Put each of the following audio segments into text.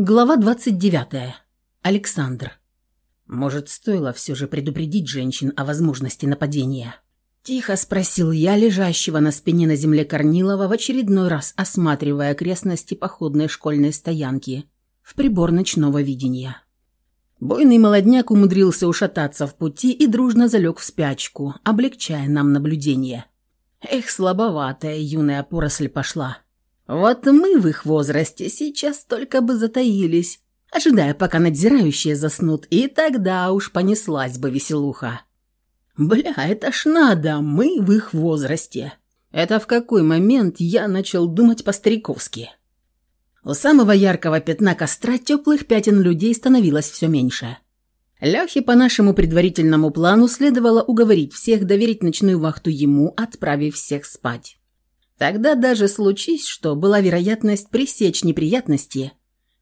Глава 29. Александр. Может, стоило все же предупредить женщин о возможности нападения? Тихо спросил я, лежащего на спине на земле Корнилова, в очередной раз осматривая окрестности походной школьной стоянки в прибор ночного видения. Бойный молодняк умудрился ушататься в пути и дружно залег в спячку, облегчая нам наблюдение. Эх, слабоватая юная поросль пошла. Вот мы в их возрасте сейчас только бы затаились, ожидая, пока надзирающие заснут, и тогда уж понеслась бы веселуха. Бля, это ж надо, мы в их возрасте. Это в какой момент я начал думать по-стариковски? У самого яркого пятна костра теплых пятен людей становилось все меньше. Лехе по нашему предварительному плану следовало уговорить всех доверить ночную вахту ему, отправив всех спать. Тогда даже случись, что была вероятность пресечь неприятности,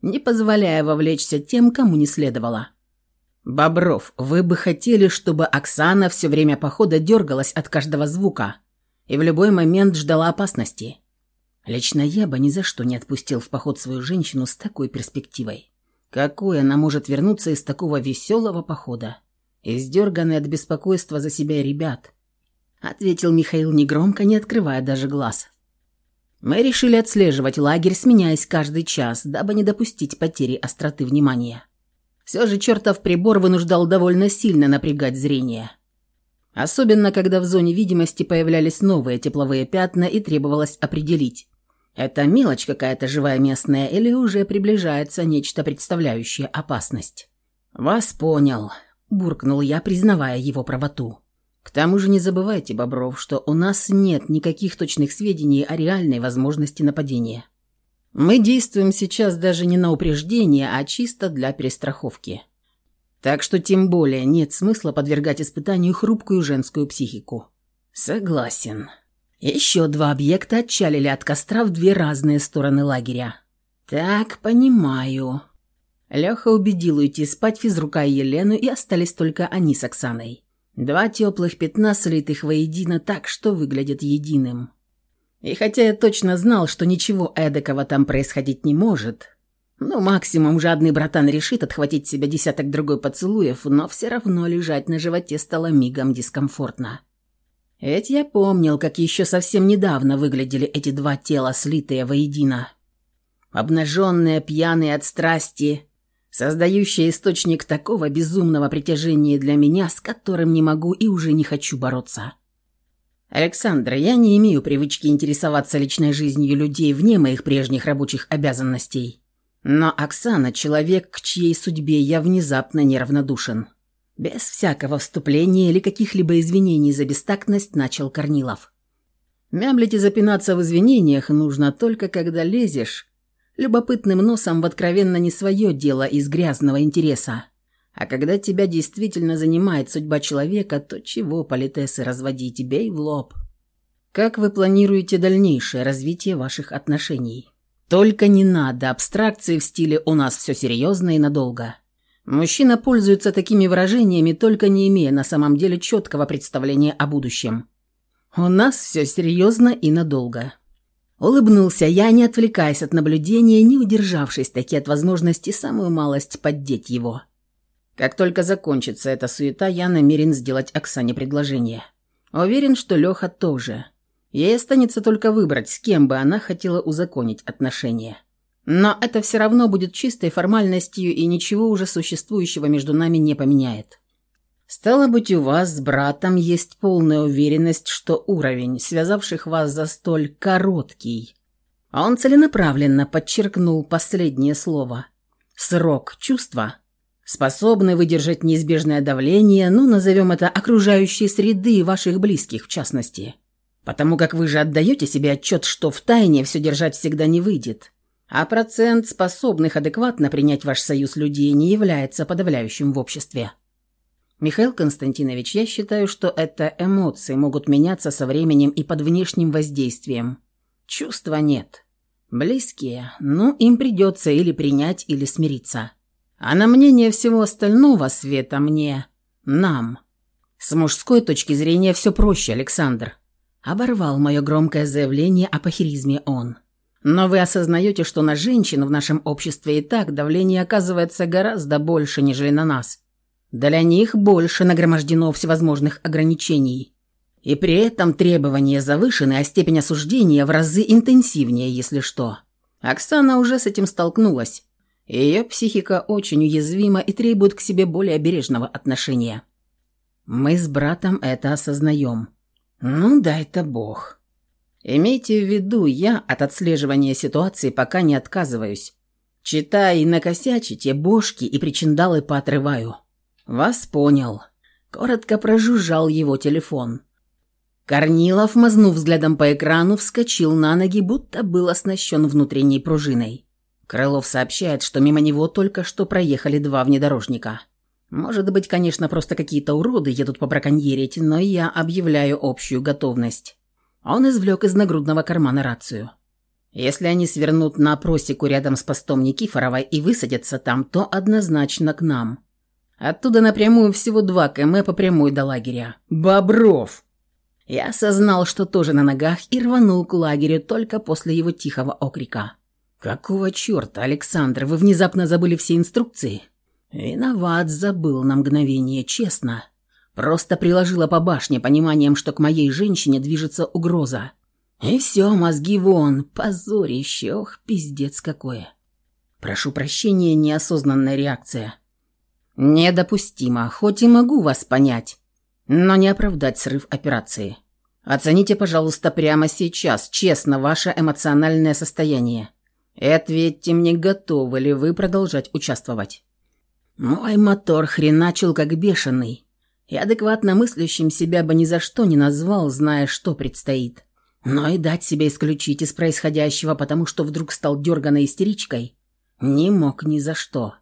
не позволяя вовлечься тем, кому не следовало. «Бобров, вы бы хотели, чтобы Оксана все время похода дергалась от каждого звука и в любой момент ждала опасности?» Лично я бы ни за что не отпустил в поход свою женщину с такой перспективой. Какой она может вернуться из такого веселого похода? Издерганный от беспокойства за себя ребят, ответил Михаил негромко, не открывая даже глаз. Мы решили отслеживать лагерь, сменяясь каждый час, дабы не допустить потери остроты внимания. Все же чертов прибор вынуждал довольно сильно напрягать зрение. Особенно, когда в зоне видимости появлялись новые тепловые пятна и требовалось определить, это мелочь какая-то живая местная или уже приближается нечто представляющее опасность. «Вас понял», – буркнул я, признавая его правоту. К тому же не забывайте, Бобров, что у нас нет никаких точных сведений о реальной возможности нападения. Мы действуем сейчас даже не на упреждение, а чисто для перестраховки. Так что тем более нет смысла подвергать испытанию хрупкую женскую психику. Согласен. Еще два объекта отчалили от костра в две разные стороны лагеря. Так, понимаю. Леха убедил уйти спать физрука и Елену, и остались только они с Оксаной. Два теплых пятна, слитых воедино так, что выглядят единым. И хотя я точно знал, что ничего эдакого там происходить не может, ну, максимум жадный братан решит отхватить себе десяток другой поцелуев, но все равно лежать на животе стало мигом дискомфортно. Ведь я помнил, как еще совсем недавно выглядели эти два тела, слитые воедино. Обнаженные, пьяные от страсти, создающая источник такого безумного притяжения для меня, с которым не могу и уже не хочу бороться. Александр, я не имею привычки интересоваться личной жизнью людей вне моих прежних рабочих обязанностей. Но Оксана – человек, к чьей судьбе я внезапно неравнодушен. Без всякого вступления или каких-либо извинений за бестактность начал Корнилов. Мямлить и запинаться в извинениях нужно только когда лезешь любопытным носом в откровенно не свое дело из грязного интереса. А когда тебя действительно занимает судьба человека, то чего политесы разводить, бей в лоб. Как вы планируете дальнейшее развитие ваших отношений? Только не надо абстракции в стиле «у нас все серьезно и надолго». Мужчина пользуется такими выражениями, только не имея на самом деле четкого представления о будущем. «У нас все серьезно и надолго». Улыбнулся я, не отвлекаясь от наблюдения, не удержавшись таки от возможности самую малость поддеть его. Как только закончится эта суета, я намерен сделать Оксане предложение. Уверен, что Леха тоже. Ей останется только выбрать, с кем бы она хотела узаконить отношения. Но это все равно будет чистой формальностью и ничего уже существующего между нами не поменяет. Стало быть, у вас с братом есть полная уверенность, что уровень, связавших вас за столь короткий. А он целенаправленно подчеркнул последнее слово. Срок чувства, способны выдержать неизбежное давление, ну, назовем это окружающей среды ваших близких в частности. Потому как вы же отдаете себе отчет, что в тайне все держать всегда не выйдет. А процент способных адекватно принять ваш союз людей не является подавляющим в обществе. Михаил Константинович, я считаю, что это эмоции могут меняться со временем и под внешним воздействием. Чувства нет. Близкие, ну, им придется или принять, или смириться. А на мнение всего остального света мне, нам. С мужской точки зрения все проще, Александр. Оборвал мое громкое заявление о похеризме он. Но вы осознаете, что на женщин в нашем обществе и так давление оказывается гораздо больше, нежели на нас. Для них больше нагромождено всевозможных ограничений. И при этом требования завышены, а степень осуждения в разы интенсивнее, если что. Оксана уже с этим столкнулась. Ее психика очень уязвима и требует к себе более бережного отношения. Мы с братом это осознаем. Ну, да это бог. Имейте в виду, я от отслеживания ситуации пока не отказываюсь. Читай и накосячите, бошки и причиндалы поотрываю. Вас понял. Коротко прожужжал его телефон. Корнилов, мазнув взглядом по экрану, вскочил на ноги, будто был оснащен внутренней пружиной. Крылов сообщает, что мимо него только что проехали два внедорожника. Может быть, конечно, просто какие-то уроды едут побраконьерить, но я объявляю общую готовность. Он извлек из нагрудного кармана рацию. Если они свернут на просеку рядом с постом Никифоровой и высадятся там, то однозначно к нам. Оттуда напрямую всего два км по прямой до лагеря. Бобров! Я осознал, что тоже на ногах, и рванул к лагерю только после его тихого окрика. «Какого черта, Александр, вы внезапно забыли все инструкции?» «Виноват, забыл на мгновение, честно. Просто приложила по башне пониманием, что к моей женщине движется угроза. И все, мозги вон, позорище, ох, пиздец какое. Прошу прощения, неосознанная реакция. Недопустимо, хоть и могу вас понять но не оправдать срыв операции. Оцените, пожалуйста, прямо сейчас, честно, ваше эмоциональное состояние. И ответьте мне, готовы ли вы продолжать участвовать. Мой мотор хреначил как бешеный. И адекватно мыслящим себя бы ни за что не назвал, зная, что предстоит. Но и дать себя исключить из происходящего, потому что вдруг стал дерганой истеричкой, не мог ни за что.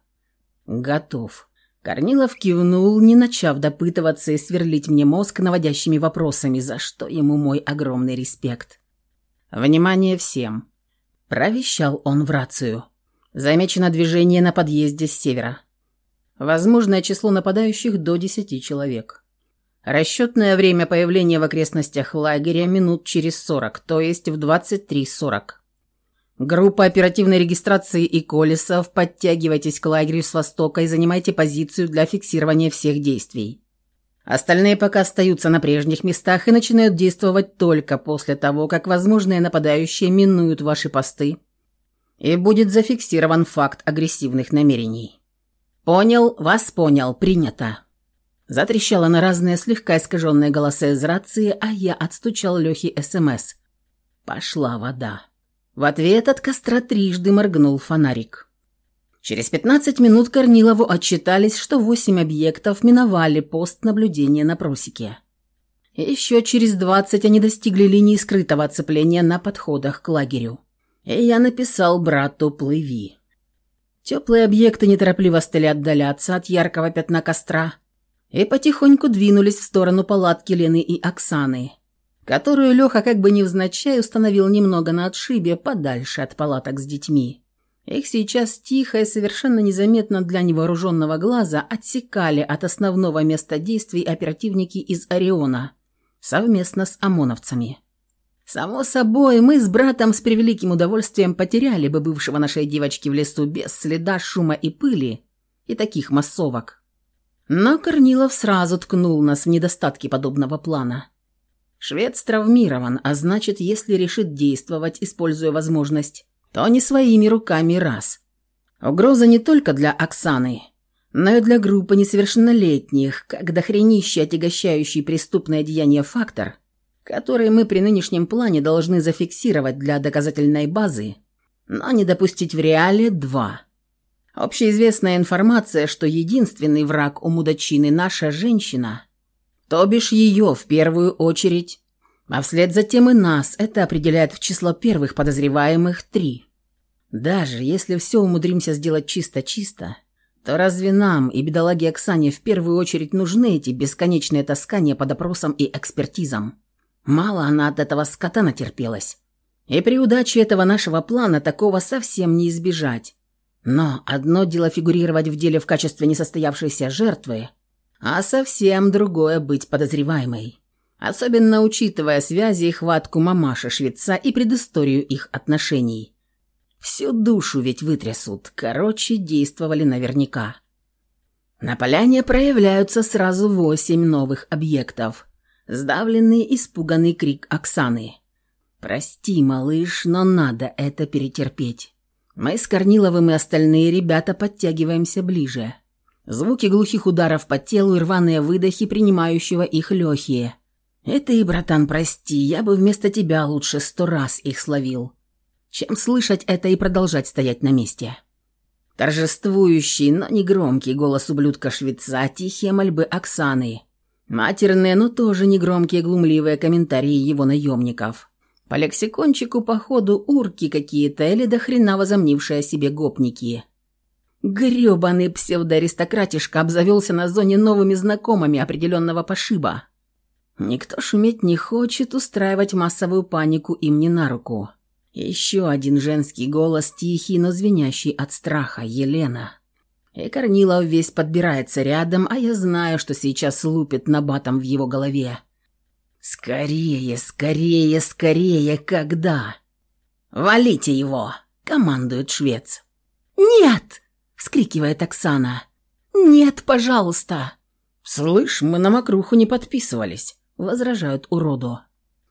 Готов. Корнилов кивнул, не начав допытываться и сверлить мне мозг наводящими вопросами, за что ему мой огромный респект. «Внимание всем!» – провещал он в рацию. «Замечено движение на подъезде с севера. Возможное число нападающих до десяти человек. Расчетное время появления в окрестностях лагеря минут через сорок, то есть в двадцать три сорок. Группа оперативной регистрации и Колесов, подтягивайтесь к лагерю с востока и занимайте позицию для фиксирования всех действий. Остальные пока остаются на прежних местах и начинают действовать только после того, как возможные нападающие минуют ваши посты и будет зафиксирован факт агрессивных намерений. «Понял, вас понял, принято». Затрещала на разные слегка искаженные голоса из рации, а я отстучал Лехе СМС. Пошла вода. В ответ от костра трижды моргнул фонарик. Через 15 минут Корнилову отчитались, что восемь объектов миновали пост наблюдения на просеке. Еще через 20 они достигли линии скрытого оцепления на подходах к лагерю. И я написал брату «Плыви». Теплые объекты неторопливо стали отдаляться от яркого пятна костра и потихоньку двинулись в сторону палатки Лены и Оксаны – которую Леха как бы невзначай установил немного на отшибе, подальше от палаток с детьми. Их сейчас тихо и совершенно незаметно для невооруженного глаза отсекали от основного места действий оперативники из Ориона совместно с ОМОНовцами. Само собой, мы с братом с превеликим удовольствием потеряли бы бывшего нашей девочки в лесу без следа шума и пыли и таких массовок. Но Корнилов сразу ткнул нас в недостатки подобного плана – Швец травмирован, а значит, если решит действовать, используя возможность, то не своими руками раз. Угроза не только для Оксаны, но и для группы несовершеннолетних, как дохренище отягощающий преступное деяние фактор, который мы при нынешнем плане должны зафиксировать для доказательной базы, но не допустить в реале два. Общеизвестная информация, что единственный враг у мудачины наша женщина – то бишь ее в первую очередь, а вслед за тем и нас. Это определяет в число первых подозреваемых три. Даже если все умудримся сделать чисто-чисто, то разве нам и бедолаге Оксане в первую очередь нужны эти бесконечные таскания по допросам и экспертизам? Мало она от этого скота натерпелась. И при удаче этого нашего плана такого совсем не избежать. Но одно дело фигурировать в деле в качестве несостоявшейся жертвы – а совсем другое быть подозреваемой. особенно учитывая связи и хватку мамаши швеца и предысторию их отношений. Всю душу ведь вытрясут, короче, действовали наверняка. На поляне проявляются сразу восемь новых объектов. Сдавленный, испуганный крик Оксаны. «Прости, малыш, но надо это перетерпеть». Мы с Корниловым и остальные ребята подтягиваемся ближе. Звуки глухих ударов по телу и рваные выдохи принимающего их Лехи. «Это и, братан, прости, я бы вместо тебя лучше сто раз их словил, чем слышать это и продолжать стоять на месте». Торжествующий, но не громкий голос ублюдка-швеца, тихие мольбы Оксаны. Матерные, но тоже негромкие глумливые комментарии его наемников. По лексикончику, походу, урки какие-то или до хрена возомнившие о себе гопники. Грёбаный псевдоаристократишка обзавелся на зоне новыми знакомыми определенного пошиба. Никто шуметь не хочет, устраивать массовую панику им не на руку. Еще один женский голос, тихий, но звенящий от страха, Елена. И Корнилов весь подбирается рядом, а я знаю, что сейчас лупит на батом в его голове. «Скорее, скорее, скорее, когда?» «Валите его!» — командует швец. «Нет!» — вскрикивает Оксана. «Нет, пожалуйста!» «Слышь, мы на мокруху не подписывались», — возражают уроду.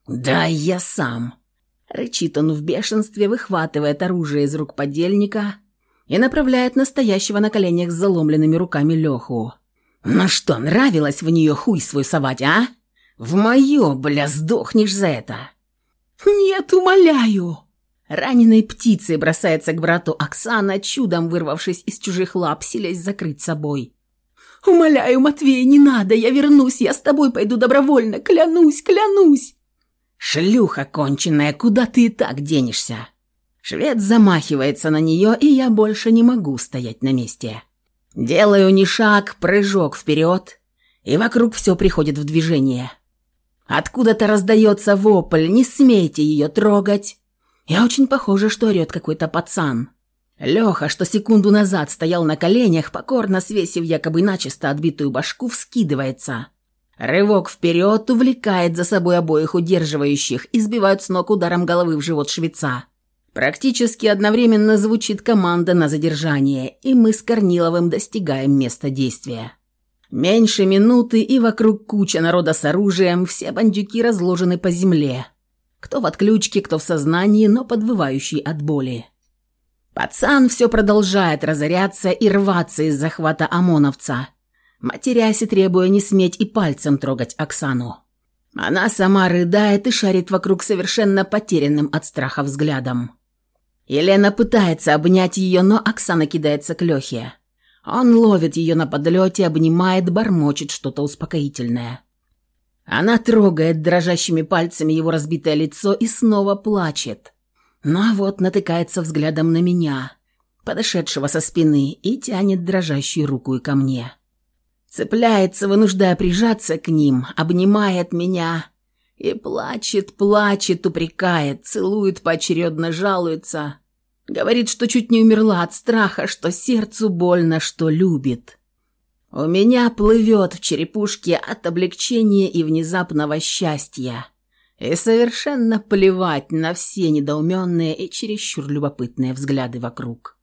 «Да я сам!» Рычит он в бешенстве, выхватывает оружие из рук подельника и направляет настоящего на коленях с заломленными руками Леху. «Ну что, нравилось в нее хуй свой совать, а? В мое, бля, сдохнешь за это!» «Нет, умоляю!» Раненой птицей бросается к брату Оксана, чудом вырвавшись из чужих лап, силясь закрыть собой. «Умоляю, Матвей, не надо, я вернусь, я с тобой пойду добровольно, клянусь, клянусь!» «Шлюха конченная, куда ты и так денешься?» Швед замахивается на нее, и я больше не могу стоять на месте. Делаю не шаг, прыжок вперед, и вокруг все приходит в движение. Откуда-то раздается вопль «Не смейте ее трогать!» Я очень похоже, что орет какой-то пацан. Леха, что секунду назад стоял на коленях, покорно свесив якобы начисто отбитую башку, вскидывается. Рывок вперед увлекает за собой обоих удерживающих и сбивают с ног ударом головы в живот швеца. Практически одновременно звучит команда на задержание, и мы с Корниловым достигаем места действия. Меньше минуты, и вокруг куча народа с оружием, все бандюки разложены по земле. Кто в отключке, кто в сознании, но подвывающий от боли. Пацан все продолжает разоряться и рваться из захвата ОМОНовца – матерясь и требуя не сметь и пальцем трогать Оксану. Она сама рыдает и шарит вокруг совершенно потерянным от страха взглядом. Елена пытается обнять ее, но Оксана кидается к Лехе. Он ловит ее на подлете, обнимает, бормочет что-то успокоительное. Она трогает дрожащими пальцами его разбитое лицо и снова плачет. Но вот натыкается взглядом на меня, подошедшего со спины, и тянет дрожащую руку и ко мне. Цепляется, вынуждая прижаться к ним, обнимает меня и плачет, плачет, упрекает, целует поочередно, жалуется. Говорит, что чуть не умерла от страха, что сердцу больно, что любит. У меня плывет в черепушке от облегчения и внезапного счастья. И совершенно плевать на все недоуменные и чересчур любопытные взгляды вокруг.